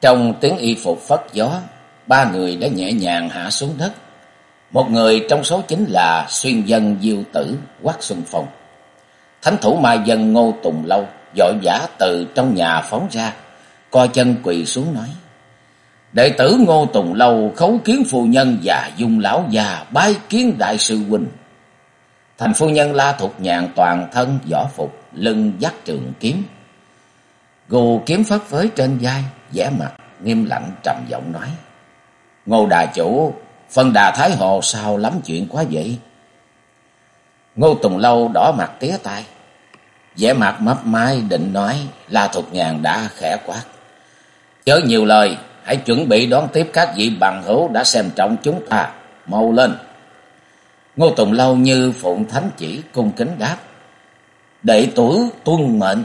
Trong tiếng y phục phất gió, ba người đã nhẹ nhàng hạ xuống đất. Một người trong số chính là xuyên dân diêu tử Quách Xuân Phong. Thánh thủ mai dân Ngô Tùng Lâu dội vã từ trong nhà phóng ra, co chân quỳ xuống nói. Đệ tử Ngô Tùng Lâu khấu kiến phu nhân và dung lão già bái kiến đại sư huynh. Thành phu nhân la thuộc nhàn toàn thân võ phục, lưng dắt trường kiếm. Gù kiếm phất phới trên vai, vẻ mặt nghiêm lạnh trầm giọng nói. Ngô đà chủ, phân đà Thái Hồ sao lắm chuyện quá vậy? Ngô Tùng Lâu đỏ mặt tía tai. vẻ mặt mấp mái định nói là thuộc ngàn đã khẽ quát. Chớ nhiều lời, hãy chuẩn bị đón tiếp các vị bằng hữu đã xem trọng chúng ta. Mau lên. Ngô Tùng Lâu như phụng thánh chỉ cung kính đáp. Đệ tử tuân mệnh.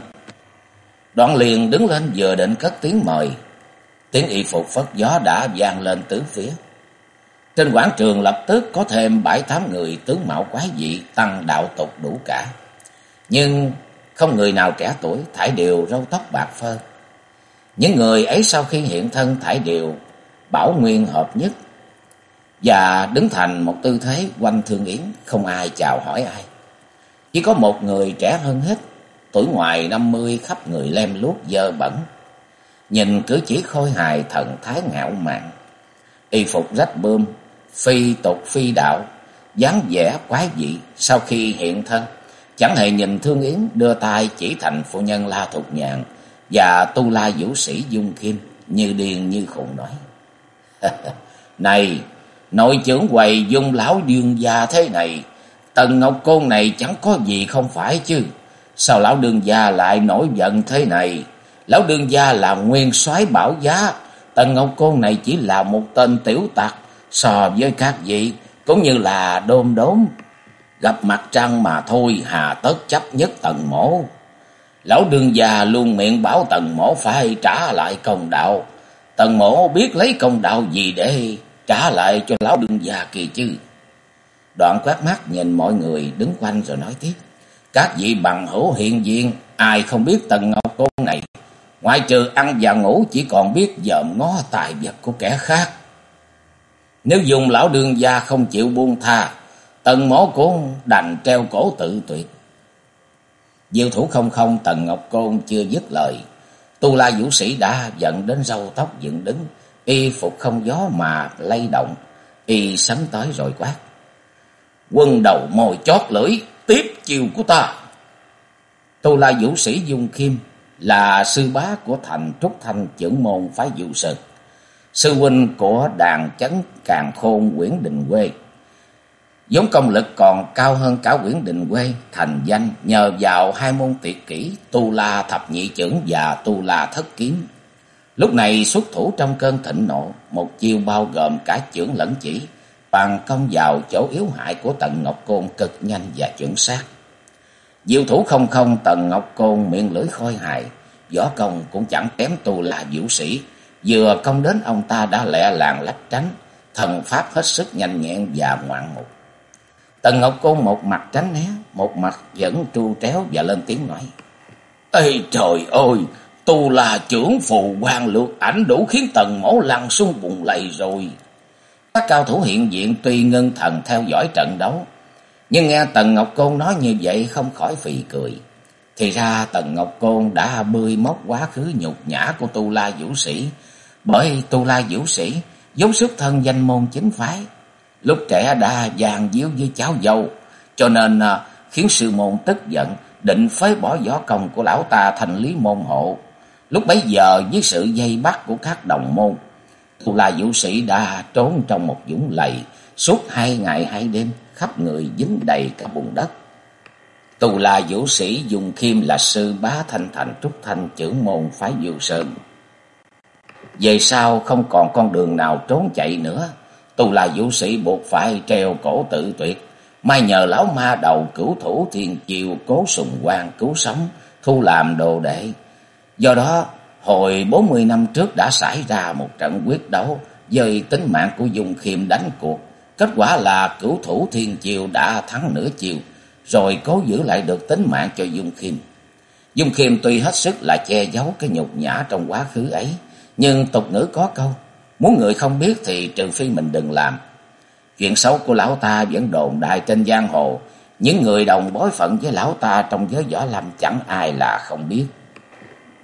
Đoạn liền đứng lên vừa định cất tiếng mời. Tiếng y phục phất gió đã vang lên tứ phía. Trên quảng trường lập tức có thêm bảy tám người tướng mạo quái dị, tăng đạo tục đủ cả. Nhưng không người nào trẻ tuổi, thải đều râu tóc bạc phơ. Những người ấy sau khi hiện thân thải đều bảo nguyên hợp nhất và đứng thành một tư thế quanh thương yến, không ai chào hỏi ai. Chỉ có một người trẻ hơn hết tuổi ngoài năm mươi khắp người lem luốc dơ bẩn. Nhìn cứ chỉ khôi hài thần thái ngạo mạn. Y phục rách bươm, phi tục phi đạo, dáng vẻ quái dị sau khi hiện thân. Chẳng hề nhìn Thương Yến đưa tay chỉ thành phụ nhân La Thục Nhạn và tu la vũ sĩ Dung Kim như điên như khùng nói. này, nội trưởng quầy dung lão điên gia thế này, Tần Ngọc Côn này chẳng có gì không phải chứ. Sao lão đương gia lại nổi giận thế này? Lão đương gia là nguyên soái bảo giá. Tần Ngọc Côn này chỉ là một tên tiểu tặc. So với các vị cũng như là đôm đốm. Gặp mặt trăng mà thôi, hà tất chấp nhất tần mổ. Lão đương gia luôn miệng bảo tần mổ phải trả lại công đạo. Tần mổ biết lấy công đạo gì để trả lại cho lão đương gia kỳ chứ. Đoạn quát mắt nhìn mọi người đứng quanh rồi nói tiếp. Các vị bằng hữu hiện diện, ai không biết Tần Ngọc Côn này, ngoại trừ ăn và ngủ chỉ còn biết dòm ngó tài vật của kẻ khác. Nếu dùng lão đương gia không chịu buông tha, Tần mổ cũng đành treo cổ tự tuyệt. Diệu thủ không không Tần Ngọc Côn chưa dứt lời. Tu La Vũ Sĩ đã giận đến râu tóc dựng đứng, y phục không gió mà lay động, y sấm tới rồi quát. Quân đầu mồi chót lưỡi, tiếp chiều của ta. Tu La Vũ Sĩ Dung Kim là sư bá của thành Trúc Thanh trưởng môn phái Vũ Sơn. Sư huynh của đàn chấn càng khôn Nguyễn Đình Quê. giống công lực còn cao hơn cả Nguyễn Đình Quê thành danh nhờ vào hai môn tuyệt kỹ Tu La Thập Nhị Trưởng và Tu La Thất Kiếm. Lúc này xuất thủ trong cơn thịnh nộ, một chiêu bao gồm cả trưởng lẫn chỉ, bàn công vào chỗ yếu hại của Tần Ngọc Côn cực nhanh và chuẩn xác. Diệu thủ không không Tần Ngọc Côn miệng lưỡi khôi hài, võ công cũng chẳng kém tu là vũ sĩ, vừa công đến ông ta đã lẹ làng lách tránh, thần pháp hết sức nhanh nhẹn và ngoạn mục. Tần Ngọc Côn một mặt tránh né, một mặt vẫn tru tréo và lên tiếng nói. Ê trời ơi, tu là trưởng phù quan lược ảnh đủ khiến tần mổ lăn xuống bụng lầy rồi. Các cao thủ hiện diện tuy ngân thần theo dõi trận đấu, nhưng nghe Tần Ngọc Côn nói như vậy không khỏi phì cười. Thì ra Tần Ngọc Côn đã bươi móc quá khứ nhục nhã của Tu La Vũ Sĩ, bởi Tu La Vũ Sĩ giống xuất thân danh môn chính phái. Lúc trẻ đã vàng díu với cháu dâu, cho nên à, khiến sư môn tức giận, định phế bỏ võ công của lão ta thành lý môn hộ. Lúc bấy giờ với sự dây bắt của các đồng môn, La Vũ Sĩ đã trốn trong một dũng lầy suốt hai ngày hai đêm, khắp người dính đầy cả bùn đất. Tù la vũ sĩ dùng khiêm là sư bá thanh thành trúc thanh trưởng môn phái diêu Sơn. Về sau không còn con đường nào trốn chạy nữa, tù la vũ sĩ buộc phải treo cổ tự tuyệt, may nhờ lão ma đầu cửu thủ thiên chiều cố sùng quan cứu sống, thu làm đồ đệ. Do đó, hồi bốn mươi năm trước đã xảy ra một trận quyết đấu dời tính mạng của Dung Khiêm đánh cuộc. Kết quả là cửu thủ thiên chiều đã thắng nửa chiều, rồi cố giữ lại được tính mạng cho Dung Khiêm. Dung Khiêm tuy hết sức là che giấu cái nhục nhã trong quá khứ ấy, nhưng tục ngữ có câu, muốn người không biết thì trừ phi mình đừng làm. Chuyện xấu của lão ta vẫn đồn đại trên giang hồ, những người đồng bối phận với lão ta trong giới võ lâm chẳng ai là không biết.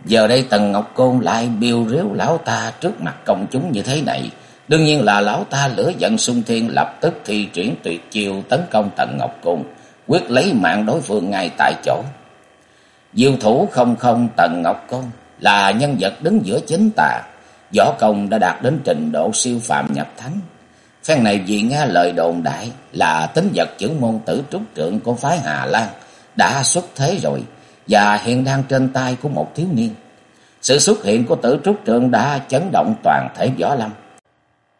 Giờ đây Tần Ngọc Côn lại biêu riếu lão ta trước mặt công chúng như thế này. Đương nhiên là lão ta lửa giận sung thiên lập tức thi triển tuyệt chiêu tấn công Tần Ngọc Côn, quyết lấy mạng đối phương ngay tại chỗ. Diêu thủ không không Tần Ngọc Côn là nhân vật đứng giữa chính tà, võ công đã đạt đến trình độ siêu phạm nhập thánh. Phen này vì nghe lời đồn đại là tính vật chữ môn tử trúc trượng của phái Hà Lan đã xuất thế rồi và hiện đang trên tay của một thiếu niên. Sự xuất hiện của tử trúc trượng đã chấn động toàn thể võ lâm.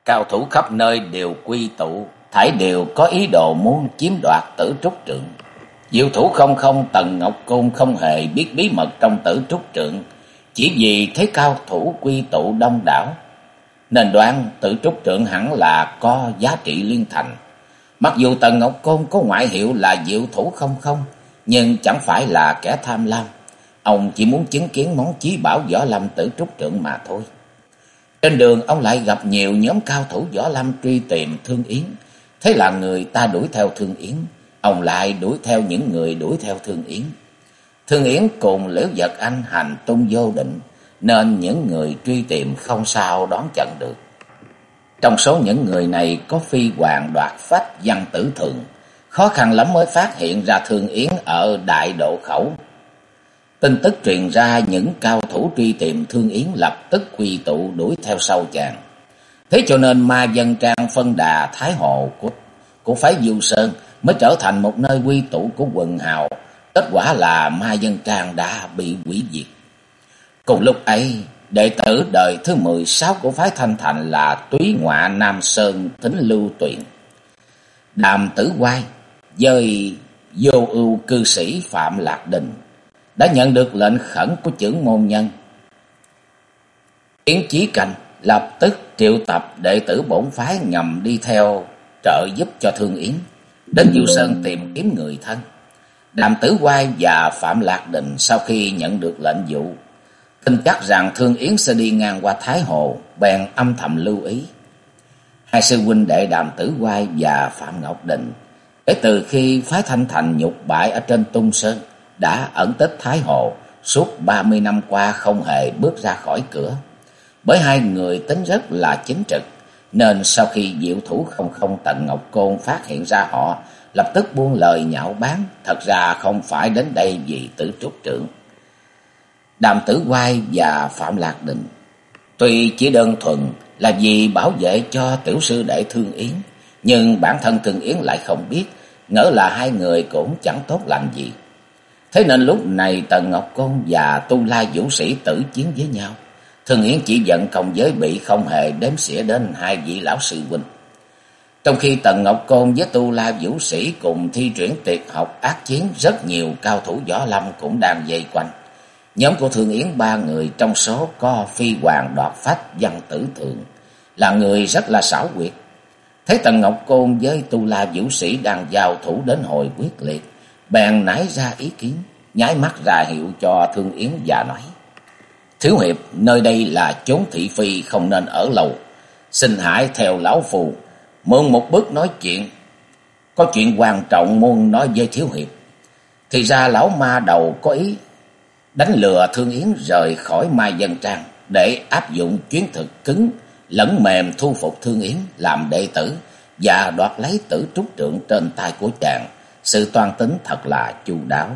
Cao thủ khắp nơi đều quy tụ, thải đều có ý đồ muốn chiếm đoạt tử trúc trượng. Diệu thủ không không Tần Ngọc Côn không hề biết bí mật trong tử trúc trượng, chỉ vì thấy cao thủ quy tụ đông đảo, nên đoán tử trúc trượng hẳn là có giá trị liên thành. Mặc dù Tần Ngọc Côn có ngoại hiệu là diệu thủ không không, nhưng chẳng phải là kẻ tham lam. Ông chỉ muốn chứng kiến món chí bảo võ lâm tử trúc trượng mà thôi. Trên đường ông lại gặp nhiều nhóm cao thủ võ lâm truy tìm Thương Yến. Thế là người ta đuổi theo Thương Yến. Ông lại đuổi theo những người đuổi theo Thương Yến. Thương Yến cùng Liễu Giật Anh hành tung vô định, nên những người truy tìm không sao đón chặn được. Trong số những người này có phi hoàng đoạt phách văn tử thường, khó khăn lắm mới phát hiện ra Thương Yến ở Đại Độ Khẩu. Tin tức truyền ra những cao thủ truy tìm Thương Yến lập tức quy tụ đuổi theo sau chàng. Thế cho nên ma dân trang phân đà Thái Hồ của, của phái Du Sơn mới trở thành một nơi quy tụ của quần hào Kết quả là ma dân trang đã bị quỷ diệt. Cùng lúc ấy, đệ tử đời thứ mười sáu của phái Thanh Thành là túy Ngoạ Nam Sơn tính lưu tuyển. Đàm tử quai, dơi vô ưu cư sĩ Phạm Lạc Đình, đã nhận được lệnh khẩn của trưởng môn nhân. Yến Chí Cảnh lập tức triệu tập đệ tử bổn phái nhằm đi theo trợ giúp cho Thương Yến, đến Du Sơn tìm kiếm người thân. Đàm Tử Quai và Phạm Lạc Đình sau khi nhận được lệnh dụ, tin chắc rằng Thương Yến sẽ đi ngang qua Thái Hồ, bèn âm thầm lưu ý. Hai sư huynh đệ Đàm Tử Quai và Phạm Ngọc Đình, kể từ khi phái Thanh Thành nhục bại ở trên Tung Sơn, đã ẩn tích Thái Hồ, suốt ba mươi năm qua không hề bước ra khỏi cửa. Bởi hai người tính rất là chính trực, nên sau khi diệu thủ không không tận Ngọc Côn phát hiện ra họ, lập tức buông lời nhạo báng, thật ra không phải đến đây vì tử trúc trưởng. Đàm Tử Quai và Phạm Lạc Định, tuy chỉ đơn thuần là vì bảo vệ cho tiểu sư đệ Thương Yến, nhưng bản thân Thương Yến lại không biết, ngỡ là hai người cũng chẳng tốt lành gì. Thế nên lúc này Tần Ngọc Côn và Tu La Vũ Sĩ tử chiến với nhau. Thường Yến chỉ giận công giới bị không hề đếm xỉa đến hai vị lão sư huynh. Trong khi Tần Ngọc Côn với Tu La Vũ Sĩ cùng thi triển tuyệt học ác chiến, rất nhiều cao thủ võ lâm cũng đang dây quanh. Nhóm của Thường Yến ba người trong số có phi hoàng đoạt phách văn tử thượng, là người rất là xảo quyệt. Thấy Tần Ngọc Côn với Tu La Vũ Sĩ đang giao thủ đến hồi quyết liệt, bèn nảy ra ý kiến, nháy mắt ra hiệu cho Thương Yến và nói. Thiếu hiệp, nơi đây là chốn thị phi không nên ở lâu. Xin hãy theo lão phù mượn một bước nói chuyện. Có chuyện quan trọng muốn nói với Thiếu Hiệp. Thì ra lão ma đầu có ý đánh lừa Thương Yến rời khỏi Mai Dân Trang để áp dụng chuyến thực cứng lẫn mềm thu phục Thương Yến làm đệ tử và đoạt lấy tử trúc trượng trên tay của chàng. Sự toan tính thật là chu đáo.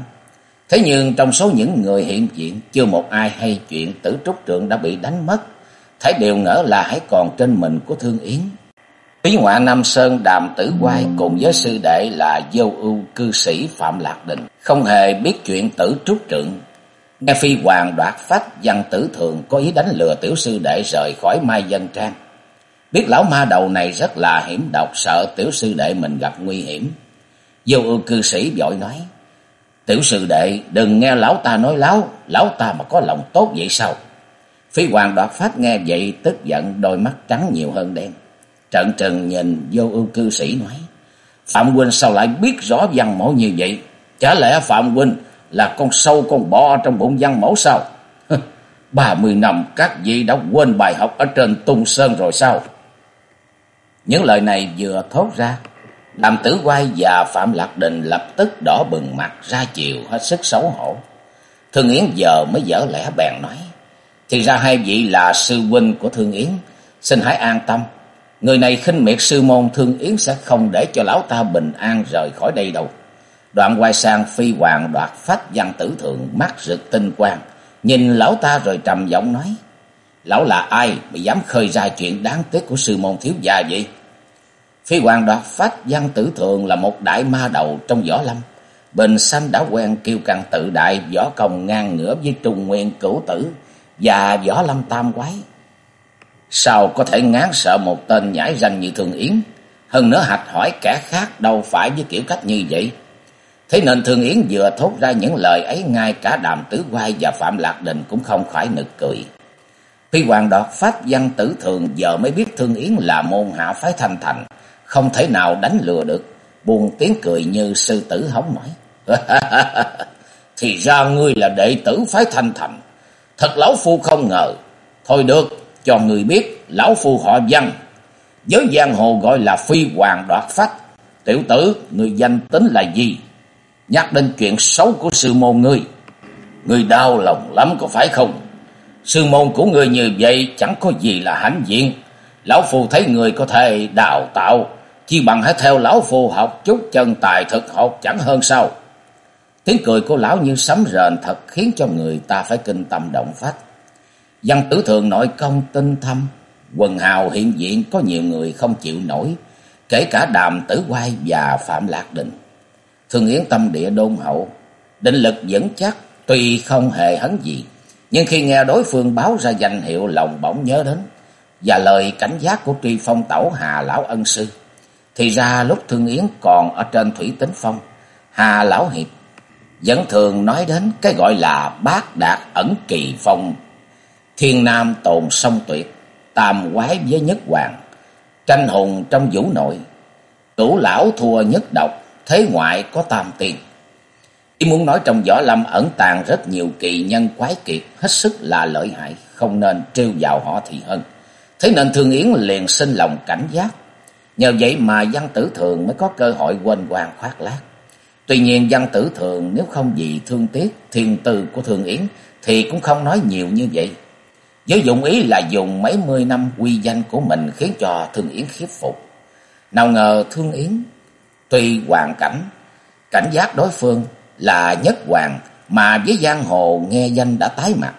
Thế nhưng trong số những người hiện diện chưa một ai hay chuyện tử trúc trượng đã bị đánh mất. Thấy đều ngỡ là hãy còn trên mình của Thương Yến. quý ngoại Nam Sơn Đàm Tử Quai cùng với sư đệ là vô ưu cư sĩ Phạm Lạc Định, không hề biết chuyện tử trúc trượng. Nghe phi hoàng đoạt phách văn tử thường có ý đánh lừa tiểu sư đệ rời khỏi Mai Dân Trang. Biết lão ma đầu này rất là hiểm độc, sợ tiểu sư đệ mình gặp nguy hiểm. Vô ưu cư sĩ vội nói, Tiểu sư đệ đừng nghe lão ta nói láo, lão ta mà có lòng tốt vậy sao? Phi hoàng đoạt phát nghe vậy tức giận đôi mắt trắng nhiều hơn đen. Trận trần nhìn vô ưu cư sĩ nói. Phạm huynh sao lại biết rõ văn mẫu như vậy? Chả lẽ Phạm huynh là con sâu con bò trong bụng văn mẫu sao? Ba mươi năm, các vị đã quên bài học ở trên tung sơn rồi sao? Những lời này vừa thốt ra. Đàm tử quay và Phạm Lạc Đình lập tức đỏ bừng mặt, ra chiều hết sức xấu hổ. Thương Yến giờ mới dở lẽ bèn nói. Thì ra hai vị là sư huynh của Thương Yến. Xin hãy an tâm. Người này khinh miệt sư môn Thương Yến sẽ không để cho lão ta bình an rời khỏi đây đâu. Đoạn quay sang phi hoàng đoạt phách văn tử thượng mắt rực tinh quang. Nhìn lão ta rồi trầm giọng nói. Lão là ai mà dám khơi ra chuyện đáng tiếc của sư môn thiếu gia vậy? Phi hoàng đoạt phách văn tử thượng là một đại ma đầu trong võ lâm. Bình sanh đã quen kêu càng tự đại, võ công ngang ngửa với trung nguyên cửu tử và võ lâm tam quái. Sao có thể ngán sợ một tên nhãi danh như Thường Yến? Hơn nữa hạch hỏi kẻ khác đâu phải với kiểu cách như vậy. Thế nên Thường Yến vừa thốt ra những lời ấy ngay cả Đàm tử Quai và Phạm Lạc Đình cũng không khỏi nực cười. Phi Hoàng đọt pháp văn tử thường giờ mới biết Thương Yến là môn hạ phái thanh thành, không thể nào đánh lừa được, buồn tiếng cười như sư tử hóng mỏi. Thì ra ngươi là đệ tử phái thanh thành, thật lão phu không ngờ. Thôi được, cho người biết lão phu họ văn, giới giang hồ gọi là phi hoàng đoạt phách. Tiểu tử, người danh tính là gì? Nhắc đến chuyện xấu của sư môn ngươi, ngươi đau lòng lắm có phải không? Sư môn của ngươi như vậy chẳng có gì là hãnh diện. Lão phu thấy người có thể đào tạo, chi bằng hãy theo lão phu học chút chân tài thực học chẳng hơn sao. Tiếng cười của lão như sấm rền thật khiến cho người ta phải kinh tâm động phách. Văn tử thường nội công tinh thâm, quần hào hiện diện có nhiều người không chịu nổi, kể cả đàm tử quay và phạm lạc định. Thương yến tâm địa đôn hậu, định lực vững chắc, tuy không hề hấn gì, nhưng khi nghe đối phương báo ra danh hiệu lòng bỗng nhớ đến, và lời cảnh giác của tri phong tẩu Hà Lão Ân Sư. Thì ra lúc Thương Yến còn ở trên Thủy Tính Phong, Hà Lão Hiệp vẫn thường nói đến cái gọi là bát đạt ẩn kỳ phong Thiên Nam tồn sông tuyệt, tam quái với nhất hoàng, tranh hùng trong vũ nội, cửu lão thua nhất độc, thế ngoại có tam tiền. Ý muốn nói trong võ lâm ẩn tàng rất nhiều kỳ nhân quái kiệt, hết sức là lợi hại, không nên trêu vào họ thì hơn. Thế nên Thương Yến liền sinh lòng cảnh giác. Nhờ vậy mà văn tử thường mới có cơ hội quên hoàng khoác lác. Tuy nhiên văn tử thường nếu không vì thương tiếc thiên tư của Thương Yến thì cũng không nói nhiều như vậy. Với dụng ý là dùng mấy mươi năm quy danh của mình khiến cho Thương Yến khiếp phục. Nào ngờ Thương Yến tuy hoàn cảnh, cảnh giác đối phương là nhất hoàng mà với giang hồ nghe danh đã tái mặt.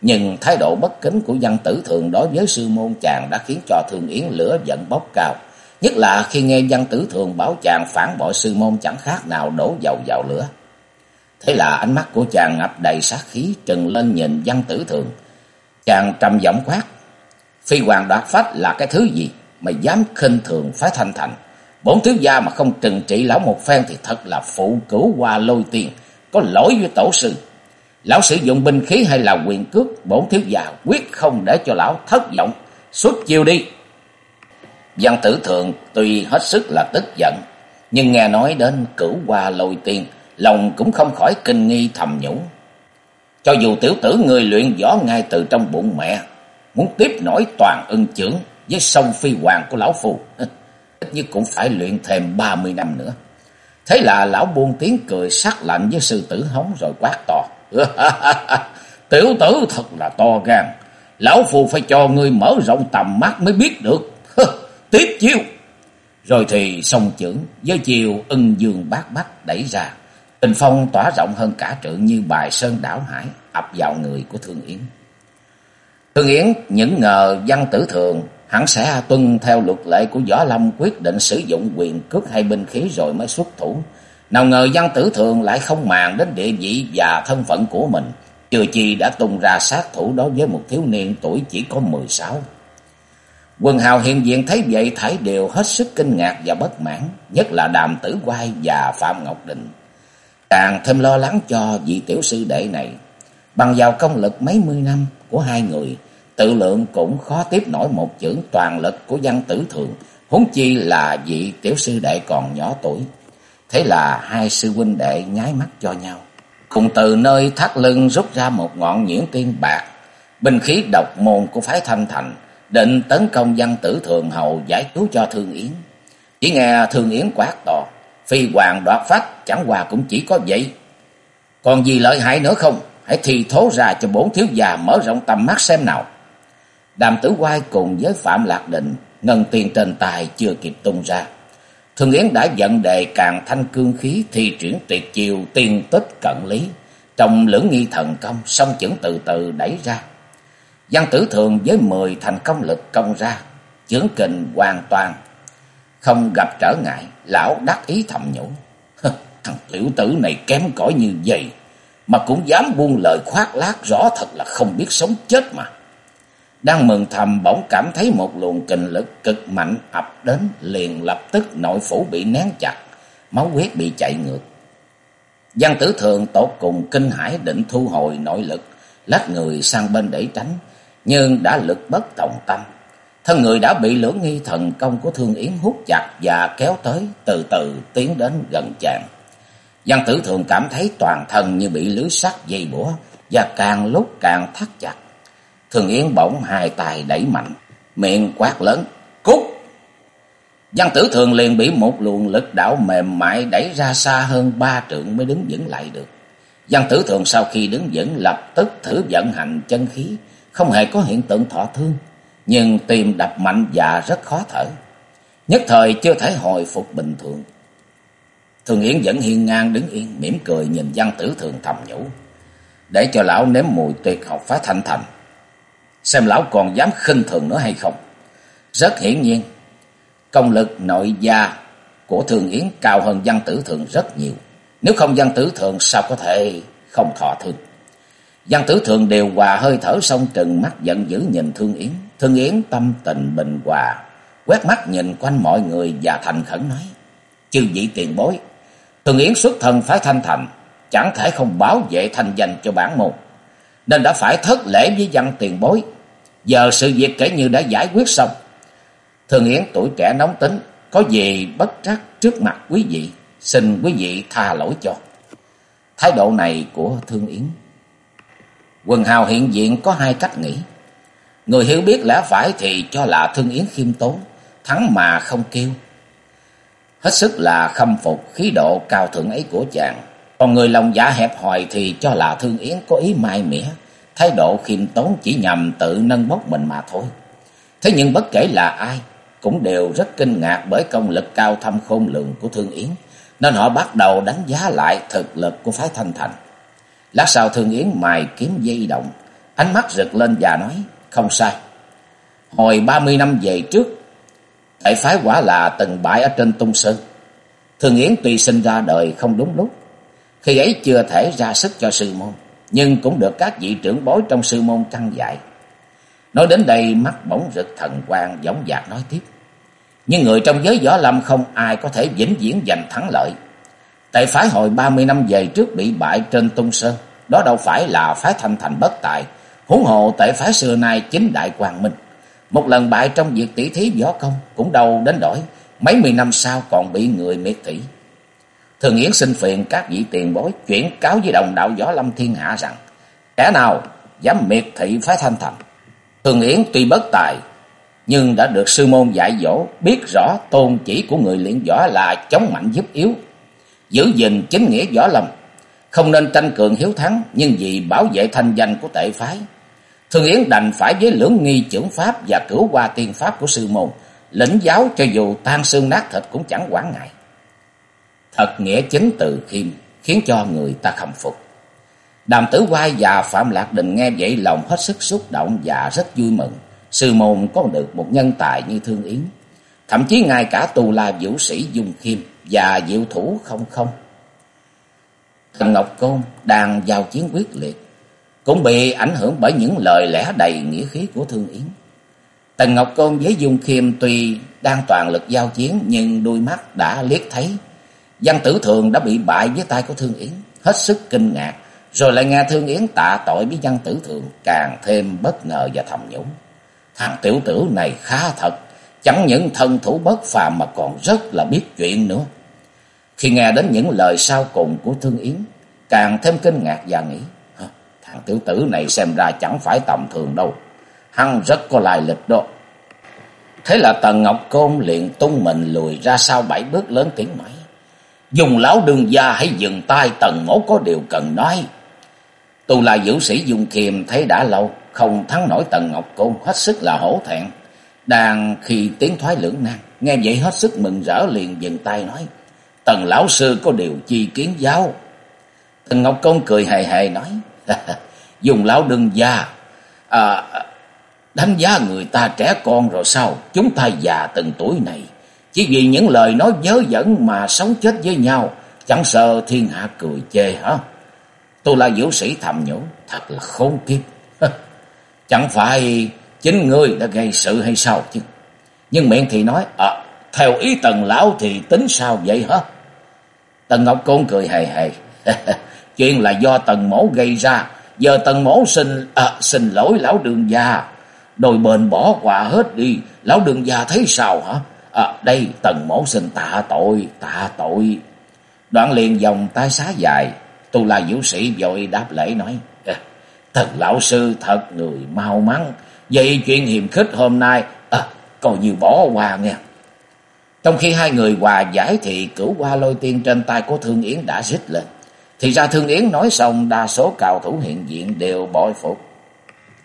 Nhưng thái độ bất kính của văn tử thường đối với sư môn chàng đã khiến cho thường Yến lửa giận bốc cao. Nhất là khi nghe văn tử thường bảo chàng phản bội sư môn chẳng khác nào đổ dầu vào lửa. Thế là ánh mắt của chàng ngập đầy sát khí trừng lên nhìn văn tử thường. Chàng trầm giọng quát. Phi hoàng đoạt phách là cái thứ gì mà dám khinh thường phái thanh thành. Bốn thiếu gia mà không trừng trị lão một phen thì thật là phụ cửu qua lôi tiền. Có lỗi với tổ sư. Lão sử dụng binh khí hay là quyền cước. Bốn thiếu gia quyết không để cho lão thất vọng. Xuất chiêu đi. Văn tử thượng tuy hết sức là tức giận. Nhưng nghe nói đến cửu qua lôi tiền. Lòng cũng không khỏi kinh nghi thầm nhủ. Cho dù tiểu tử người luyện võ ngay từ trong bụng mẹ, muốn tiếp nổi toàn ưng trưởng với sông phi hoàng của lão phù ít nhất cũng phải luyện thêm ba mươi năm nữa. Thế là lão buông tiếng cười sắc lạnh với sư tử hống rồi quát to. tiểu tử thật là to gan, lão phù phải cho ngươi mở rộng tầm mắt mới biết được. tiếp chiêu. Rồi thì song trưởng với chiều ưng dương bát bách đẩy ra. Tình phong tỏa rộng hơn cả trượng như bài sơn đảo hải ập vào người của Thương Yến. Thương Yến những ngờ văn tử thường hắn sẽ tuân theo luật lệ của Võ Lâm quyết định sử dụng quyền cước hay binh khí rồi mới xuất thủ. Nào ngờ văn tử thường lại không màng đến địa vị và thân phận của mình, chừa chi đã tung ra sát thủ đối với một thiếu niên tuổi chỉ có 16. Quần hào hiện diện thấy vậy thải đều hết sức kinh ngạc và bất mãn, nhất là Đàm Tử Quai và Phạm Ngọc Định. Càng thêm lo lắng cho vị tiểu sư đệ này, bằng vào công lực mấy mươi năm của hai người, tự lượng cũng khó tiếp nổi một chưởng toàn lực của văn tử thường, huống chi là vị tiểu sư đệ còn nhỏ tuổi. Thế là hai sư huynh đệ nháy mắt cho nhau. Cùng từ nơi thắt lưng rút ra một ngọn nhuyễn tiên bạc, binh khí độc môn của phái thanh thành, định tấn công văn tử thường hầu giải cứu cho Thương Yến. Chỉ nghe Thương Yến quát to, phi hoàng đoạt phách chẳng qua cũng chỉ có vậy. Còn gì lợi hại nữa không? Hãy thì thố ra cho bốn thiếu già mở rộng tầm mắt xem nào. Đàm tử quay cùng với Phạm Lạc Định, ngân tiền trên tài chưa kịp tung ra. Thường Yến đã giận đề càng thanh cương khí thi triển tuyệt chiêu tiên tích cận lý. Trong lưỡng nghi thần công, song chưởng từ từ đẩy ra. Văn tử thường với mười thành công lực công ra, chướng kình hoàn toàn. Không gặp trở ngại, lão đắc ý thầm nhủ. Thằng tiểu tử này kém cỏi như vậy, mà cũng dám buông lời khoác lác rõ thật là không biết sống chết mà. Đang mừng thầm bỗng cảm thấy một luồng kình lực cực mạnh ập đến liền lập tức nội phủ bị nén chặt, máu huyết bị chạy ngược. Văn tử thường tột cùng kinh hãi định thu hồi nội lực, lách người sang bên để tránh, nhưng đã lực bất tòng tâm. Thân người đã bị lưỡng nghi thần công của Thương Yến hút chặt và kéo tới, từ từ tiến đến gần chàng. Văn tử thường cảm thấy toàn thân như bị lưới sắt dây bủa và càng lúc càng thắt chặt. Thường Yến bỗng hai tay đẩy mạnh, miệng quát lớn, cút! Văn tử thường liền bị một luồng lực đảo mềm mại đẩy ra xa hơn ba trượng mới đứng vững lại được. Văn tử thường sau khi đứng vững lập tức thử vận hành chân khí, không hề có hiện tượng thọ thương, nhưng tim đập mạnh và rất khó thở. Nhất thời chưa thể hồi phục bình thường. Thường Yến vẫn hiên ngang đứng yên, mỉm cười nhìn văn tử thường thầm nhủ. Để cho lão nếm mùi tuyệt học phá thanh thành. Xem lão còn dám khinh thường nữa hay không. Rất hiển nhiên, công lực nội gia của Thường Yến cao hơn văn tử thường rất nhiều. Nếu không văn tử thường sao có thể không thọ thương. Văn tử thường đều hòa hơi thở xong trừng mắt giận dữ nhìn Thương Yến. Thương Yến tâm tình bình hòa, quét mắt nhìn quanh mọi người và thành khẩn nói. Chư vị tiền bối, Thương Yến xuất thân phái thanh thành, chẳng thể không bảo vệ thành danh cho bản môn. Nên đã phải thất lễ với văn tiền bối. Giờ sự việc kể như đã giải quyết xong. Thương Yến tuổi trẻ nóng tính, có gì bất trắc trước mặt quý vị, xin quý vị tha lỗi cho. Thái độ này của Thương Yến Quần hào hiện diện có hai cách nghĩ. Người hiểu biết lẽ phải thì cho là Thương Yến khiêm tốn, thắng mà không kêu. Hết sức là khâm phục khí độ cao thượng ấy của chàng. Còn người lòng dạ hẹp hòi thì cho là Thương Yến có ý mai mỉa, thái độ khiêm tốn chỉ nhằm tự nâng bốc mình mà thôi. Thế nhưng bất kể là ai, cũng đều rất kinh ngạc bởi công lực cao thâm khôn lường của Thương Yến, nên họ bắt đầu đánh giá lại thực lực của phái Thanh Thành. Lát sau Thương Yến mài kiếm dây động, ánh mắt rực lên và nói, không sai. Hồi ba mươi năm về trước, tại phái quả là từng bại ở trên tung sơn. Thương Yến tuy sinh ra đời không đúng lúc, khi ấy chưa thể ra sức cho sư môn, nhưng cũng được các vị trưởng bối trong sư môn căn dạy. Nói đến đây mắt bỗng rực thần quang giống dạc nói tiếp. Nhưng người trong giới võ lâm không ai có thể vĩnh viễn giành thắng lợi. Tại phái hồi 30 năm về trước bị bại trên tung sơn, đó đâu phải là phái thanh thành bất tài, huống hồ tại phái xưa nay chính đại quang minh. Một lần bại trong việc tỷ thí võ công cũng đâu đến đổi, mấy mươi năm sau còn bị người miệt thị. Thường Yến xin phiền các vị tiền bối chuyển cáo với đồng đạo võ lâm thiên hạ rằng, kẻ nào dám miệt thị phái thanh thành. Thường Yến tuy bất tài, nhưng đã được sư môn dạy dỗ, biết rõ tôn chỉ của người luyện võ là chống mạnh giúp yếu, giữ gìn chính nghĩa võ lâm, không nên tranh cường hiếu thắng, nhưng vì bảo vệ thanh danh của tệ phái. Thường Yến đành phải với lưỡng nghi trưởng pháp và cửu qua tiên pháp của sư môn, lĩnh giáo cho dù tan xương nát thịt cũng chẳng quản ngại. Thật nghĩa chính từ khiêm, khiến cho người ta khâm phục. Đàm Tử Quai và Phạm Lạc Đình nghe vậy lòng hết sức xúc động và rất vui mừng, sư môn có được một nhân tài như Thương Yến. Thậm chí ngay cả tù la vũ sĩ Dung Khiêm và diệu thủ không không. Tần Ngọc Côn đang giao chiến quyết liệt, cũng bị ảnh hưởng bởi những lời lẽ đầy nghĩa khí của Thương Yến. Tần Ngọc Côn với Dung Khiêm tuy đang toàn lực giao chiến nhưng đôi mắt đã liếc thấy Văn Tử Thường đã bị bại với tay của Thương Yến, hết sức kinh ngạc, rồi lại nghe Thương Yến tạ tội với Văn Tử Thường, càng thêm bất ngờ và thầm nhũng. Thằng tiểu tử này khá thật, chẳng những thân thủ bất phàm mà còn rất là biết chuyện nữa. Khi nghe đến những lời sau cùng của Thương Yến, càng thêm kinh ngạc và nghĩ, thằng tiểu tử này xem ra chẳng phải tầm thường đâu, hắn rất có lai lịch đó. Thế là Tần Ngọc Côn liền tung mình lùi ra sau bảy bước lớn tiếng mãi Dùng lão đường gia hãy dừng tay Tần mổ có điều cần nói. Tù là vũ sĩ Dung Kiềm thấy đã lâu, không thắng nổi Tần Ngọc Côn, hết sức là hổ thẹn. Đang khi tiếng thoái lưỡng nan, nghe vậy hết sức mừng rỡ liền dừng tay nói. Tần lão sư có điều chi kiến giáo. Tần Ngọc Côn cười hề hề nói. Dùng lão đường gia, à, đánh giá người ta trẻ con rồi sao? Chúng ta già từng tuổi này. Chỉ vì những lời nói dớ dẫn mà sống chết với nhau. Chẳng sợ thiên hạ cười chê hả? Tôi là vũ sĩ thầm nhủ. Thật là khốn kiếp. Chẳng phải chính ngươi đã gây sự hay sao chứ? Nhưng miệng thì nói. À, theo ý tần lão thì tính sao vậy hả? Tần Ngọc Côn cười hề hề. Chuyện là do tần mổ gây ra. Giờ tần mổ xin, à, xin lỗi lão đường già. Đồi bền bỏ quà hết đi. Lão đường già thấy sao hả? À, đây tần mổ xin tạ tội, tạ tội. Đoạn liền dòng tay xá dài. Tu la vũ sĩ vội đáp lễ nói. À, lão sư thật người mau mắn. Vậy chuyện hiềm khích hôm nay à, coi như bỏ qua nghe. Trong khi hai người hòa giải thì cửu qua lôi tiên trên tay của Thương Yến đã rít lên. Thì ra Thương Yến nói xong đa số cao thủ hiện diện đều bội phục.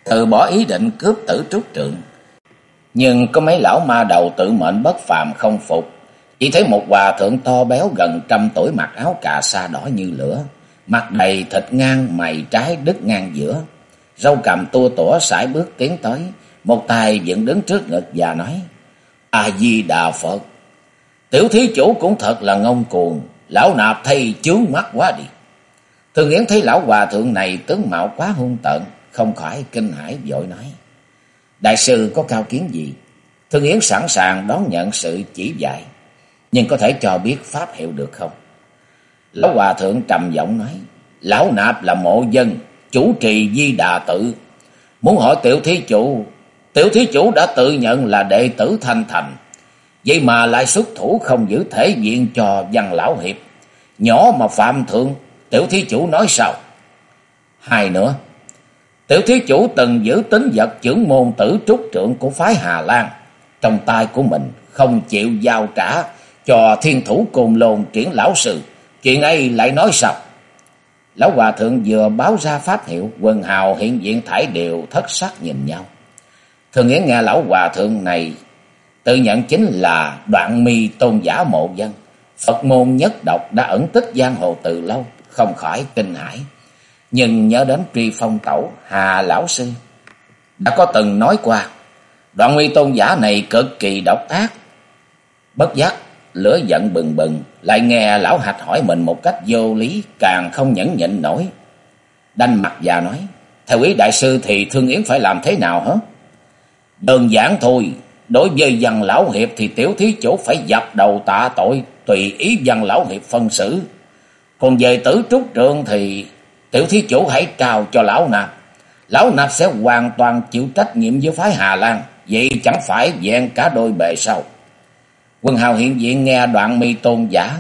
Từ bỏ ý định cướp tử trúc trượng. Nhưng có mấy lão ma đầu tự mệnh bất phàm không phục. Chỉ thấy một hòa thượng to béo gần trăm tuổi mặc áo cà sa đỏ như lửa. Mặt đầy thịt ngang, mày trái đứt ngang giữa. Râu cầm tua tủa sải bước tiến tới. Một tay dựng đứng trước ngực và nói. A-di-đà Phật. Tiểu thí chủ cũng thật là ngông cuồng. Lão nạp thay chướng mắt quá đi. Thường Yến thấy lão hòa thượng này tướng mạo quá hung tợn. Không khỏi kinh hãi vội nói. Đại sư có cao kiến gì? Thương Yến sẵn sàng đón nhận sự chỉ dạy. Nhưng có thể cho biết pháp hiệu được không? Lão Hòa Thượng trầm giọng nói. Lão Nạp là mộ dân, chủ trì di đà tự. Muốn hỏi tiểu thí chủ, tiểu thí chủ đã tự nhận là đệ tử thanh thành. Vậy mà lại xuất thủ không giữ thể diện cho văn lão hiệp. Nhỏ mà phạm thượng, tiểu thí chủ nói sao? Hai nữa, Tiểu thiếu chủ từng giữ tính vật trưởng môn tử trúc trượng của phái Hà Lan. Trong tay của mình không chịu giao trả cho thiên thủ cồn lồn triển lão sư. Chuyện ấy lại nói sao? Lão Hòa Thượng vừa báo ra pháp hiệu, quần hào hiện diện thải đều thất sắc nhìn nhau. Thường nghĩa nghe Lão Hòa Thượng này tự nhận chính là đoạn mi tôn giả mộ dân. Phật môn nhất độc đã ẩn tích giang hồ từ lâu, không khỏi kinh hãi nhưng nhớ đến truy phong tẩu Hà Lão Sư. Đã có từng nói qua, đoạn nguy tôn giả này cực kỳ độc ác. Bất giác, lửa giận bừng bừng, lại nghe lão hạch hỏi mình một cách vô lý, càng không nhẫn nhịn nổi. Đanh mặt già nói, theo ý đại sư thì Thương Yến phải làm thế nào hả? Đơn giản thôi, đối với văn lão hiệp thì tiểu thí chủ phải dập đầu tạ tội, tùy ý văn lão hiệp phân xử. Còn về tử trúc trường thì Tiểu thí chủ hãy trao cho lão nạp. Lão nạp sẽ hoàn toàn chịu trách nhiệm với phái Hà Lan. Vậy chẳng phải vẹn cả đôi bề sau. Quân hào hiện diện nghe đoạn mi tôn giả.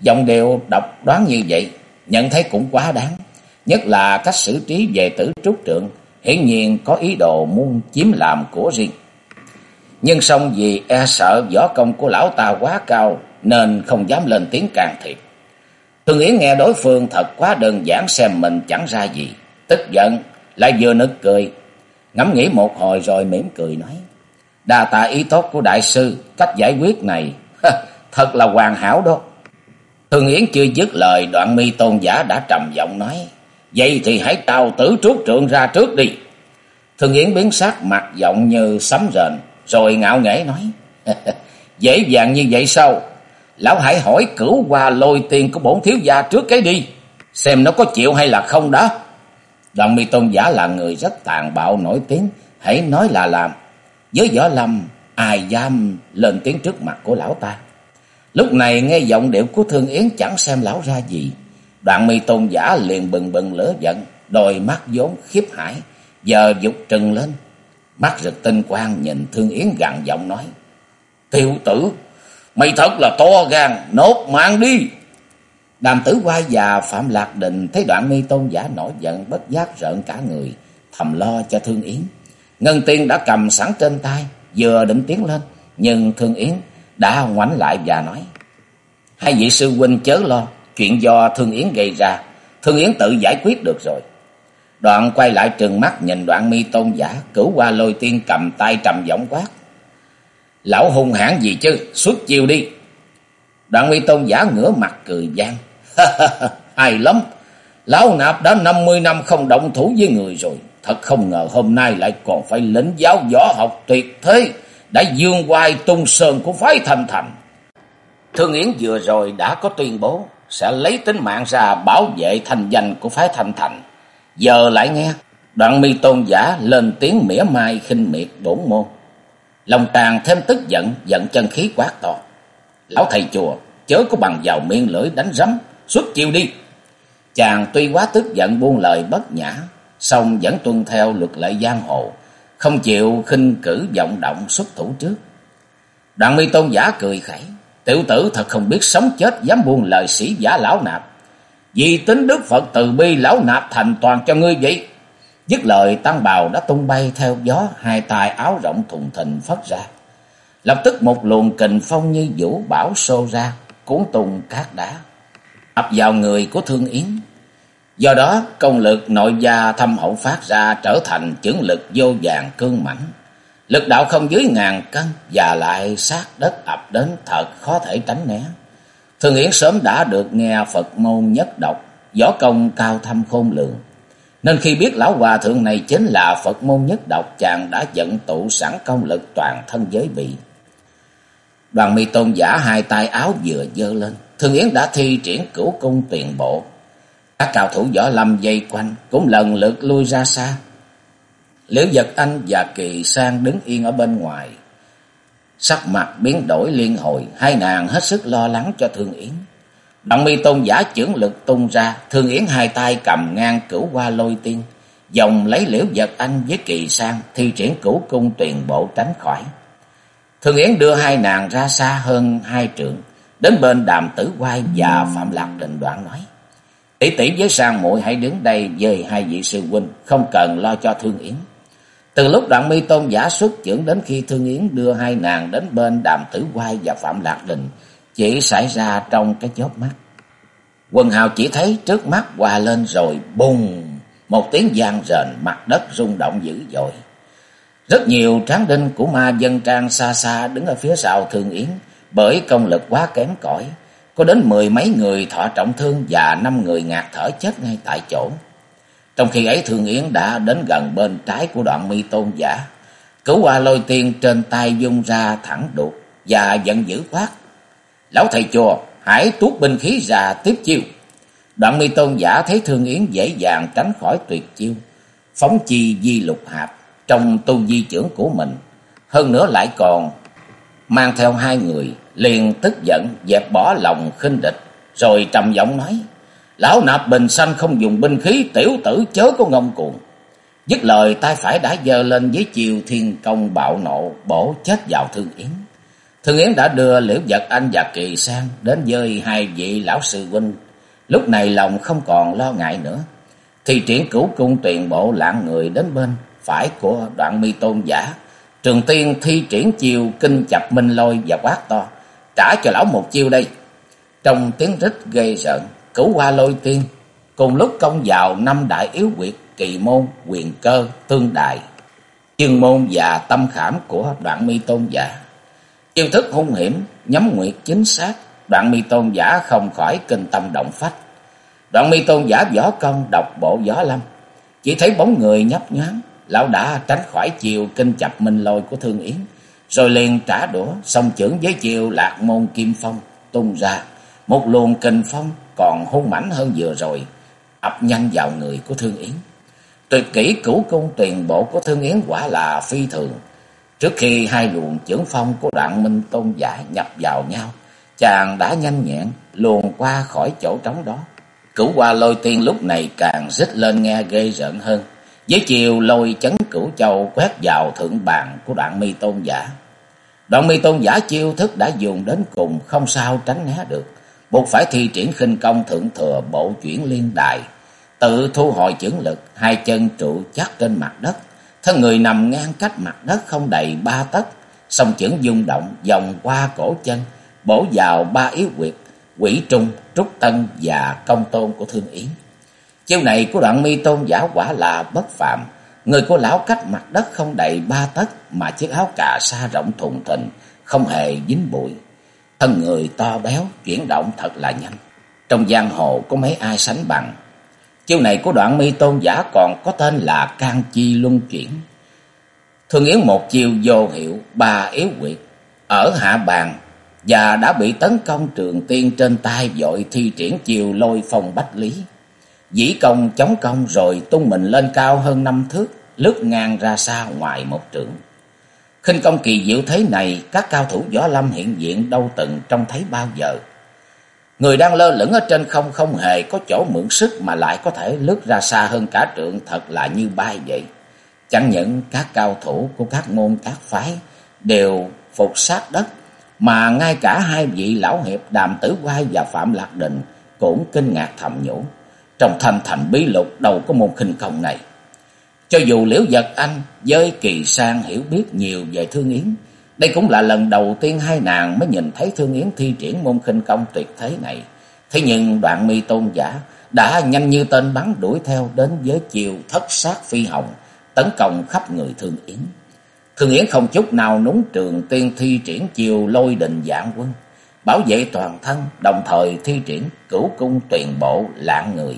Giọng đều độc đoán như vậy. Nhận thấy cũng quá đáng. Nhất là cách xử trí về tử trúc trượng. Hiển nhiên có ý đồ muốn chiếm làm của riêng. Nhưng song vì e sợ võ công của lão ta quá cao. Nên không dám lên tiếng càng thiệt. Thương Yến nghe đối phương thật quá đơn giản xem mình chẳng ra gì. Tức giận, lại vừa nức cười. Ngẫm nghĩ một hồi rồi mỉm cười nói. Đà tạ ý tốt của đại sư, cách giải quyết này, thật là hoàn hảo đó. Thương Yến chưa dứt lời, đoạn mi tôn giả đã trầm giọng nói. Vậy thì hãy trao tử trúc trượng ra trước đi. Thương Yến biến sắc mặt giọng như sấm rền, rồi ngạo nghễ nói. Dễ dàng như vậy sao? Lão hãy hỏi cửu qua lôi tiền của bổn thiếu gia trước cái đi. Xem nó có chịu hay là không đó. Đoàn mi tôn giả là người rất tàn bạo nổi tiếng. Hãy nói là làm. Với võ lâm, ai dám lên tiếng trước mặt của lão ta. Lúc này nghe giọng điệu của Thương Yến chẳng xem lão ra gì. Đoạn mi tôn giả liền bừng bừng lửa giận, đôi mắt vốn khiếp hải, giờ dục trừng lên. Mắt rực tinh quang nhìn Thương Yến gằn giọng nói. Tiểu tử, mày thật là to gan, nốt mạng đi. Đàm tử qua già Phạm Lạc Định thấy đoạn mi tôn giả nổi giận bất giác rợn cả người, thầm lo cho Thương Yến. Ngân Tiên đã cầm sẵn trên tay, vừa định tiến lên, nhưng Thương Yến đã ngoảnh lại và nói. Hai vị sư huynh chớ lo, chuyện do Thương Yến gây ra, Thương Yến tự giải quyết được rồi. Đoạn quay lại trừng mắt nhìn đoạn mi tôn giả, cửu qua lôi tiên cầm tay trầm giọng quát. Lão hung hãn gì chứ, xuất chiêu đi. Đoạn mi tôn giả ngửa mặt cười gian. Hay lắm, lão nạp đã 50 năm không động thủ với người rồi. Thật không ngờ hôm nay lại còn phải lĩnh giáo võ học tuyệt thế, đã dương hoài tung sơn của phái thành thành. Thương Yến vừa rồi đã có tuyên bố sẽ lấy tính mạng ra bảo vệ thành danh của phái thành thành. Giờ lại nghe, đoạn mi tôn giả lên tiếng mỉa mai khinh miệt bổn môn. Lòng tàn thêm tức giận, giận chân khí quát to. Lão thầy chùa, chớ có bằng vào miệng lưỡi đánh rắm, xuất chiều đi. Chàng tuy quá tức giận buông lời bất nhã, song vẫn tuân theo luật lệ giang hồ, không chịu khinh cử vọng động xuất thủ trước. Đoạn mi tôn giả cười khẩy, tiểu tử thật không biết sống chết dám buông lời sĩ giả lão nạp. Vì tính Đức Phật từ bi lão nạp thành toàn cho ngươi vậy. Dứt lời tăng bào đã tung bay theo gió, hai tay áo rộng thùng thình phất ra. Lập tức một luồng kình phong như vũ bão xô ra, cuốn tung cát đá, ập vào người của Thương Yến. Do đó, công lực nội gia thâm hậu phát ra trở thành chứng lực vô vàng cương mãnh. Lực đạo không dưới ngàn cân và lại sát đất ập đến thật khó thể tránh né. Thương Yến sớm đã được nghe Phật môn nhất độc, võ công cao thâm khôn lường. Nên khi biết lão hòa thượng này chính là Phật môn nhất độc, chàng đã dẫn tụ sẵn công lực toàn thân giới bị. Đoàn mi tôn giả hai tay áo vừa dơ lên, Thương Yến đã thi triển cửu cung tiền bộ. Các cao thủ võ lâm dây quanh cũng lần lượt lui ra xa. Liễu Giật Anh và Kỳ Sang đứng yên ở bên ngoài. Sắc mặt biến đổi liên hồi, hai nàng hết sức lo lắng cho Thương Yến đặng mi tôn giả trưởng lực tung ra, Thương Yến hai tay cầm ngang cửu qua lôi tiên, dòng lấy liễu giật anh với kỳ sang, thi triển cửu cung tuyền bộ tránh khỏi. Thương Yến đưa hai nàng ra xa hơn hai trượng, đến bên đàm tử quai và Phạm Lạc định đoạn nói. Tỷ tỷ với sang muội hãy đứng đây với hai vị sư huynh, không cần lo cho Thương Yến. Từ lúc đoạn mi tôn giả xuất trưởng đến khi Thương Yến đưa hai nàng đến bên đàm tử quai và Phạm Lạc Đình, chỉ xảy ra trong cái chớp mắt. Quần hào chỉ thấy trước mắt hòa lên rồi bùng, một tiếng gian rền mặt đất rung động dữ dội. Rất nhiều tráng đinh của ma dân trang xa xa đứng ở phía sau thường Yến, bởi công lực quá kém cỏi có đến mười mấy người thọ trọng thương và năm người ngạt thở chết ngay tại chỗ. Trong khi ấy thường Yến đã đến gần bên trái của đoạn mi tôn giả, cứu qua lôi tiên trên tay dung ra thẳng đột và giận dữ quát. Lão thầy chùa, hãy tuốt binh khí ra tiếp chiêu. Đoạn mi tôn giả thấy Thương Yến dễ dàng tránh khỏi tuyệt chiêu, phóng chi di lục hạp trong tu di trưởng của mình. Hơn nữa lại còn mang theo hai người, liền tức giận dẹp bỏ lòng khinh địch, rồi trầm giọng nói, Lão nạp bình sanh không dùng binh khí, tiểu tử chớ có ngông cuồng. Dứt lời tay phải đã giơ lên với chiều thiên công bạo nộ, bổ chết vào Thương Yến. Thương Yến đã đưa Liễu Vật Anh và Kỳ Sang đến với hai vị lão sư huynh. Lúc này lòng không còn lo ngại nữa. Thì triển cửu cung tuyển bộ lạng người đến bên phải của đoạn mi tôn giả. Trường tiên thi triển chiêu kinh chập minh lôi và quát to. Trả cho lão một chiêu đây. Trong tiếng rít gây rợn, cửu hoa lôi tiên. Cùng lúc công vào năm đại yếu quyệt kỳ môn, quyền cơ, tương đại. Chương môn và tâm khảm của đoạn mi tôn giả. Chiêu thức hung hiểm, nhắm nguyệt chính xác, đoạn mi tôn giả không khỏi kinh tâm động phách. Đoạn mi tôn giả võ công độc bộ gió lâm, chỉ thấy bóng người nhấp nhoáng, lão đã tránh khỏi chiều kinh chập minh lôi của Thương Yến, rồi liền trả đũa, song chưởng với chiều lạc môn kim phong tung ra, một luồng kinh phong còn hung mãnh hơn vừa rồi, ập nhanh vào người của Thương Yến. Tuyệt kỹ cửu cung tiền bộ của Thương Yến quả là phi thường. Trước khi hai luồng chưởng phong của đoạn minh tôn giả nhập vào nhau, chàng đã nhanh nhẹn luồn qua khỏi chỗ trống đó. Cửu qua lôi tiên lúc này càng rít lên nghe ghê rợn hơn. Với chiều lôi chấn cửu châu quét vào thượng bàn của đoạn mi tôn giả. Đoạn mi tôn giả chiêu thức đã dùng đến cùng không sao tránh né được. Buộc phải thi triển khinh công thượng thừa bộ chuyển liên đài. Tự thu hồi chưởng lực, hai chân trụ chắc trên mặt đất. Thân người nằm ngang cách mặt đất không đầy ba tấc. Song chưởng dung động vòng qua cổ chân, bổ vào ba yếu quyệt, quỷ trung, trúc tân và công tôn của Thương Yến. Chiêu này của đoạn mi tôn giả quả là bất phạm. Người của lão cách mặt đất không đầy ba tấc mà chiếc áo cà sa rộng thùng thình, không hề dính bụi. Thân người to béo, chuyển động thật là nhanh. Trong giang hồ có mấy ai sánh bằng. Chiêu này của đoạn mi tôn giả còn có tên là can chi luân chuyển. Thương Yến một chiêu vô hiệu, ba yếu quyệt. Ở hạ bàn và đã bị tấn công trường tiên trên tay dội thi triển chiều lôi phong bách lý. Dĩ công chống công rồi tung mình lên cao hơn năm thước, lướt ngang ra xa ngoài một trượng. khinh công kỳ diệu thế này, các cao thủ võ lâm hiện diện đâu từng trông thấy bao giờ. Người đang lơ lửng ở trên không không hề có chỗ mượn sức mà lại có thể lướt ra xa hơn cả trượng thật là như bay vậy. Chẳng những các cao thủ của các môn các phái đều phục sát đất mà ngay cả hai vị lão hiệp Đàm Tử Quai và Phạm Lạc Định cũng kinh ngạc thầm nhủ. Trong thành thành bí lục đầu có môn khinh công này. Cho dù Liễu vật Anh với Kỳ Sang hiểu biết nhiều về Thương Yến, đây cũng là lần đầu tiên hai nàng mới nhìn thấy Thương Yến thi triển môn khinh công tuyệt thế này. Thế nhưng đoạn mi tôn giả đã nhanh như tên bắn đuổi theo đến với chiều thất sát phi hồng, tấn công khắp người Thương Yến. Thương Yến không chút nào núng trường tiên thi triển chiều lôi đình dạng quân, bảo vệ toàn thân, đồng thời thi triển cửu cung tuyển bộ lạng người.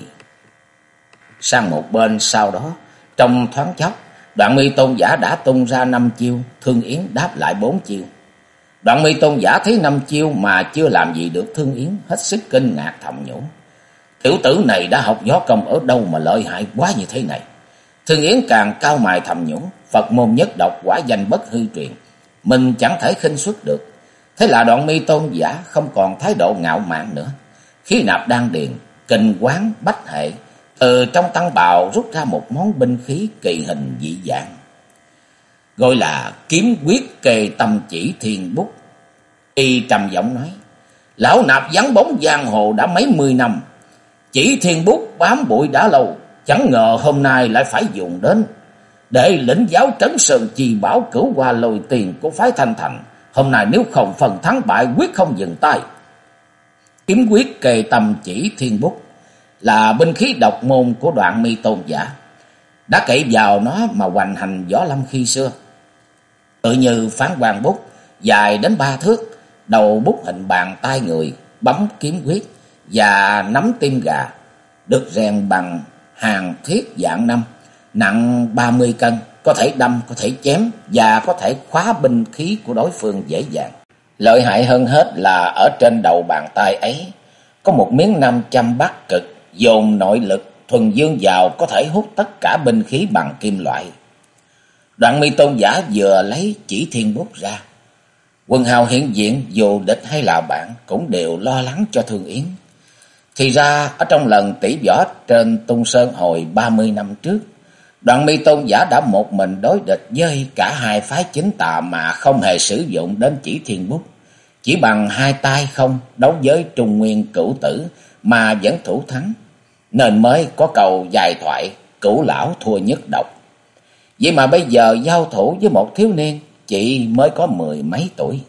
Sang một bên sau đó, trong thoáng chốc, đoạn mi tôn giả đã tung ra năm chiêu, Thương Yến đáp lại bốn chiêu. Đoạn mi tôn giả thấy năm chiêu mà chưa làm gì được Thương Yến, hết sức kinh ngạc thầm nhủ. Tiểu tử này đã học gió công ở đâu mà lợi hại quá như thế này. Thương Yến càng cao mài thầm nhủ, Phật môn nhất độc quả danh bất hư truyền, mình chẳng thể khinh xuất được. Thế là đoạn mi tôn giả không còn thái độ ngạo mạn nữa. Khí nạp đang điền, kinh quán bách hệ, từ trong tăng bào rút ra một món binh khí kỳ hình dị dạng. Gọi là kiếm quyết kề tâm chỉ thiên bút. Y trầm giọng nói, Lão nạp vắng bóng giang hồ đã mấy mươi năm, chỉ thiên bút bám bụi đã lâu, chẳng ngờ hôm nay lại phải dùng đến để lĩnh giáo trấn sơn chi bảo cửu qua lôi tiền của phái thanh thành. Hôm nay nếu không phần thắng bại quyết không dừng tay. Kiếm quyết kề tầm chỉ thiên bút là binh khí độc môn của đoạn mi tôn giả. Đã cậy vào nó mà hoành hành võ lâm khi xưa. Tự như phán hoàng bút dài đến ba thước, đầu bút hình bàn tay người, bấm kiếm quyết và nắm tim gà, được rèn bằng hàng thiết dạng năm nặng 30 cân, có thể đâm, có thể chém và có thể khóa binh khí của đối phương dễ dàng. Lợi hại hơn hết là ở trên đầu bàn tay ấy có một miếng nam châm cực dồn nội lực thuần dương vào có thể hút tất cả binh khí bằng kim loại. Đoạn mi tôn giả vừa lấy chỉ thiên bút ra. Quân hào hiện diện dù địch hay là bạn cũng đều lo lắng cho Thương Yến. Thì ra ở trong lần tỷ võ trên tung sơn hồi 30 năm trước, Đoạn mi tôn giả đã một mình đối địch với cả hai phái chính tà mà không hề sử dụng đến chỉ thiên bút. Chỉ bằng hai tay không đấu với trung nguyên cửu tử mà vẫn thủ thắng. Nên mới có cầu dài thoại cửu lão thua nhất độc. Vậy mà bây giờ giao thủ với một thiếu niên chỉ mới có mười mấy tuổi.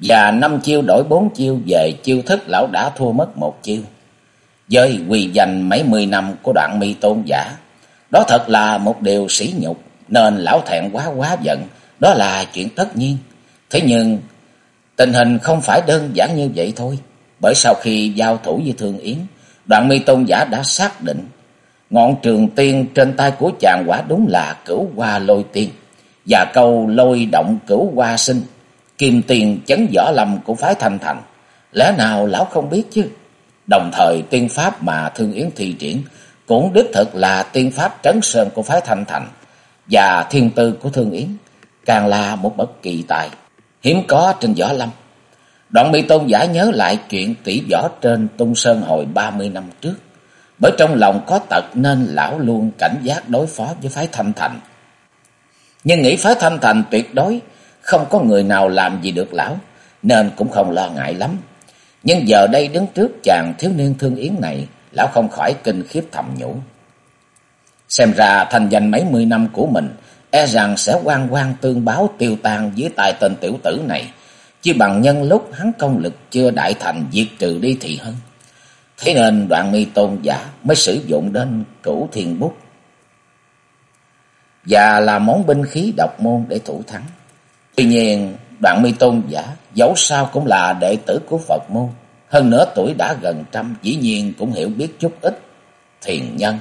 Và năm chiêu đổi bốn chiêu về chiêu thức lão đã thua mất một chiêu. Với quỳ dành mấy mươi năm của đoạn mi tôn giả đó thật là một điều sỉ nhục, nên lão thẹn quá quá giận, đó là chuyện tất nhiên. Thế nhưng tình hình không phải đơn giản như vậy thôi, bởi sau khi giao thủ với Thương Yến, đoạn mi tôn giả đã xác định, Ngọn trường tiên trên tay của chàng quả đúng là cửu hoa lôi tiên. Và câu lôi động cửu hoa sinh. Kim tiền chấn võ lâm của phái thanh thành. Lẽ nào lão không biết chứ? Đồng thời tiên pháp mà Thương Yến thi triển cũng đích thực là tiên pháp trấn sơn của phái thanh thành. Và thiên tư của Thương Yến càng là một bậc kỳ tài. Hiếm có trên võ lâm. Đoạn mi tôn giả nhớ lại chuyện tỷ võ trên tung sơn hồi 30 năm trước. Bởi trong lòng có tật nên lão luôn cảnh giác đối phó với phái thanh thành. Nhưng nghĩ phái thanh thành tuyệt đối không có người nào làm gì được lão, nên cũng không lo ngại lắm. Nhưng giờ đây đứng trước chàng thiếu niên thương yến này, lão không khỏi kinh khiếp thầm nhủ. Xem ra thành danh mấy mươi năm của mình, e rằng sẽ quan quan tương báo tiêu tan dưới tay tên tiểu tử này, chứ bằng nhân lúc hắn công lực chưa đại thành diệt trừ đi thì hơn. Thế nên đoạn mi tôn giả mới sử dụng đến cửu thiên bút. Và là món binh khí độc môn để thủ thắng. Tuy nhiên, đoạn mi tôn giả dẫu sao cũng là đệ tử của Phật môn. Hơn nữa tuổi đã gần trăm, dĩ nhiên cũng hiểu biết chút ít thiền nhân.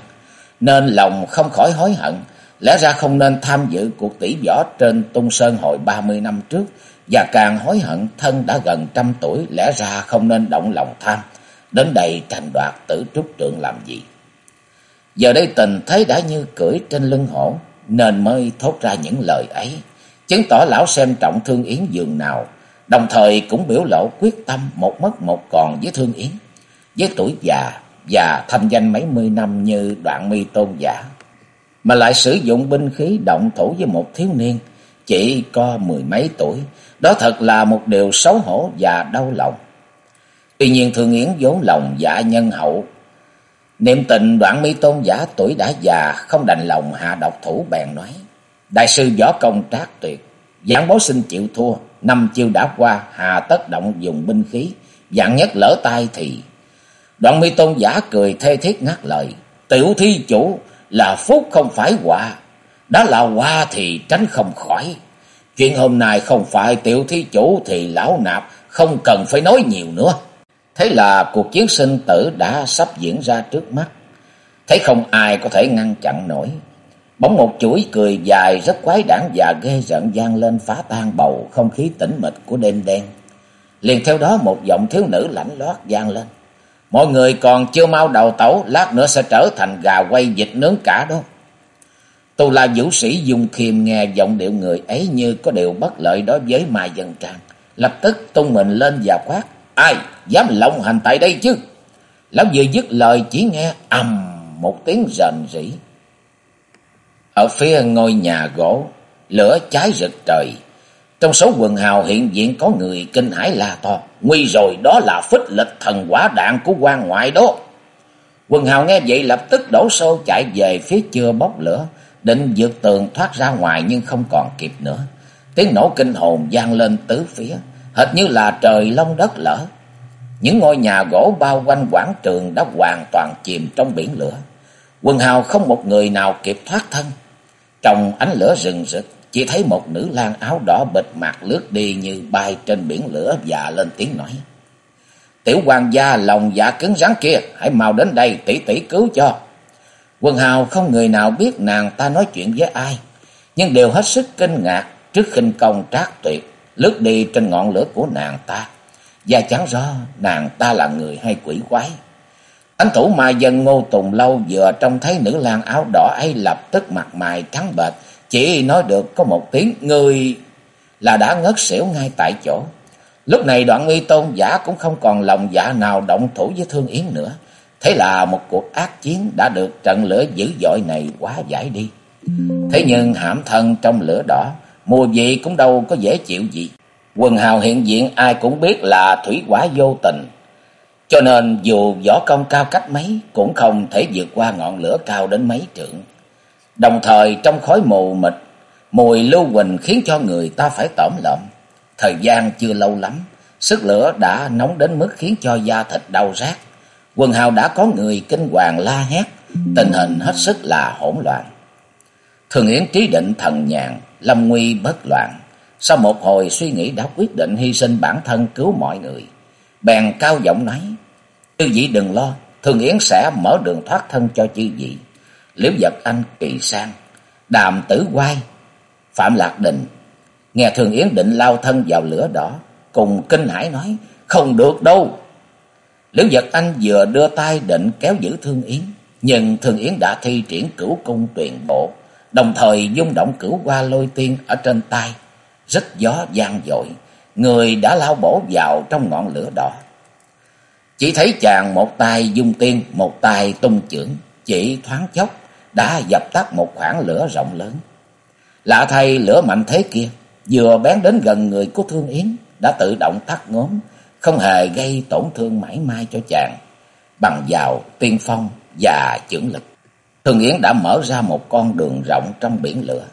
Nên lòng không khỏi hối hận. Lẽ ra không nên tham dự cuộc tỷ võ trên tung sơn hội ba mươi năm trước. Và càng hối hận thân đã gần trăm tuổi lẽ ra không nên động lòng tham đến đây tranh đoạt tử trúc trượng làm gì. Giờ đây tình thấy đã như cưỡi trên lưng hổ, nên mới thốt ra những lời ấy, chứng tỏ lão xem trọng Thương Yến dường nào, đồng thời cũng biểu lộ quyết tâm một mất một còn với Thương Yến. Với tuổi già và thanh danh mấy mươi năm như đoạn mi tôn giả, mà lại sử dụng binh khí động thủ với một thiếu niên chỉ có mười mấy tuổi, đó thật là một điều xấu hổ và đau lòng. Tuy nhiên Thương Yến vốn lòng dạ nhân hậu. Niệm tình đoạn mi tôn giả tuổi đã già, không đành lòng hạ độc thủ bèn nói. Đại sư võ công trác tuyệt. Giảng bố xin chịu thua. Năm chiêu đã qua, hà tất động dùng binh khí. Dạng nhất lỡ tay thì. Đoạn mi tôn giả cười thê thiết ngắt lời. Tiểu thi chủ, là phúc không phải họa. Đã là hoa thì tránh không khỏi. Chuyện hôm nay không phải tiểu thi chủ thì lão nạp không cần phải nói nhiều nữa. Thế là cuộc chiến sinh tử đã sắp diễn ra trước mắt. Thấy không ai có thể ngăn chặn nổi. Bỗng một chuỗi cười dài rất quái đản và ghê rợn gian lên phá tan bầu không khí tĩnh mịch của đêm đen. Liền theo đó một giọng thiếu nữ lãnh lót gian lên. Mọi người còn chưa mau đầu tẩu, lát nữa sẽ trở thành gà quay vịt nướng cả đó tù la vũ sĩ dùng khiêm nghe giọng điệu người ấy như có điều bất lợi đối với mai dân trang. Lập tức tung mình lên và quát. Ai dám lộng hành tại đây chứ? Lão vừa dứt lời chỉ nghe ầm một tiếng rền rỉ. Ở phía ngôi nhà gỗ, lửa cháy rực trời. Trong số quần hào hiện diện có người kinh hãi la to. Nguy rồi đó là phích lịch thần quả đạn của quan ngoại đó. Quần hào nghe vậy lập tức đổ xô chạy về phía chưa bốc lửa. Định vượt tường thoát ra ngoài nhưng không còn kịp nữa. Tiếng nổ kinh hồn vang lên tứ phía hệt như là trời long đất lở. Những ngôi nhà gỗ bao quanh quảng trường đã hoàn toàn chìm trong biển lửa. Quần hào không một người nào kịp thoát thân. Trong ánh lửa rừng rực, chỉ thấy một nữ lang áo đỏ bịt mặt lướt đi như bay trên biển lửa và lên tiếng nói. Tiểu hoàng gia lòng dạ cứng rắn kia, hãy mau đến đây tỷ tỷ cứu cho. Quần hào không người nào biết nàng ta nói chuyện với ai, nhưng đều hết sức kinh ngạc trước khinh công trác tuyệt lướt đi trên ngọn lửa của nàng ta. Và chẳng rõ nàng ta là người hay quỷ quái. Ánh thủ ma dân ngô tùng lâu vừa trông thấy nữ lang áo đỏ ấy lập tức mặt mày trắng bệch. Chỉ nói được có một tiếng người là đã ngất xỉu ngay tại chỗ. Lúc này đoạn nguy tôn giả cũng không còn lòng dạ nào động thủ với Thương Yến nữa. Thế là một cuộc ác chiến đã được trận lửa dữ dội này quá giải đi. Thế nhưng hãm thân trong lửa đỏ mùa vị cũng đâu có dễ chịu gì. Quần hào hiện diện ai cũng biết là thủy quả vô tình. Cho nên dù võ công cao cách mấy cũng không thể vượt qua ngọn lửa cao đến mấy trượng. Đồng thời trong khói mù mịt, mùi lưu huỳnh khiến cho người ta phải tổm lợm. Thời gian chưa lâu lắm, sức lửa đã nóng đến mức khiến cho da thịt đau rát. Quần hào đã có người kinh hoàng la hét, tình hình hết sức là hỗn loạn. Thường Yến trí định thần nhàn, lâm nguy bất loạn. Sau một hồi suy nghĩ đã quyết định hy sinh bản thân cứu mọi người. Bèn cao giọng nói, chư vị đừng lo, Thường Yến sẽ mở đường thoát thân cho chư vị. Liễu vật Anh, Kỳ Sang, Đàm Tử Quay, Phạm Lạc Đình. Nghe Thường Yến định lao thân vào lửa đỏ, cùng kinh hãi nói, không được đâu. Lữ Giật Anh vừa đưa tay định kéo giữ Thương Yến, nhưng Thương Yến đã thi triển cửu cung tuyển bộ, đồng thời dung động cửu qua lôi tiên ở trên tay, rất gió gian dội, người đã lao bổ vào trong ngọn lửa đỏ. Chỉ thấy chàng một tay dung tiên, một tay tung chưởng, chỉ thoáng chốc đã dập tắt một khoảng lửa rộng lớn. Lạ thay lửa mạnh thế kia, vừa bén đến gần người của Thương Yến, đã tự động tắt ngốm, không hề gây tổn thương mãi mai cho chàng, bằng vào tiên phong và chưởng lực. thường Yến đã mở ra một con đường rộng trong biển lửa.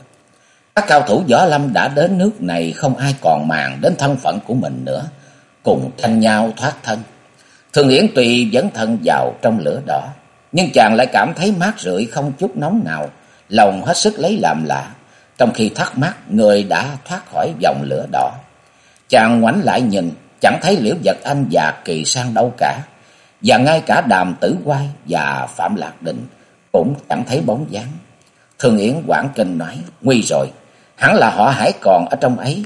Các cao thủ võ lâm đã đến nước này không ai còn màng đến thân phận của mình nữa, cùng tranh nhau thoát thân. thường Yến tùy dẫn thân vào trong lửa đỏ, nhưng chàng lại cảm thấy mát rượi không chút nóng nào, lòng hết sức lấy làm lạ, trong khi thắc mắc người đã thoát khỏi vòng lửa đỏ. Chàng ngoảnh lại nhìn, chẳng thấy Liễu Vật Anh và Kỳ Sang đâu cả, và ngay cả Đàm Tử Quai và Phạm Lạc Định cũng chẳng thấy bóng dáng. Thường Yến quảng kinh nói, nguy rồi, hẳn là họ hãy còn ở trong ấy,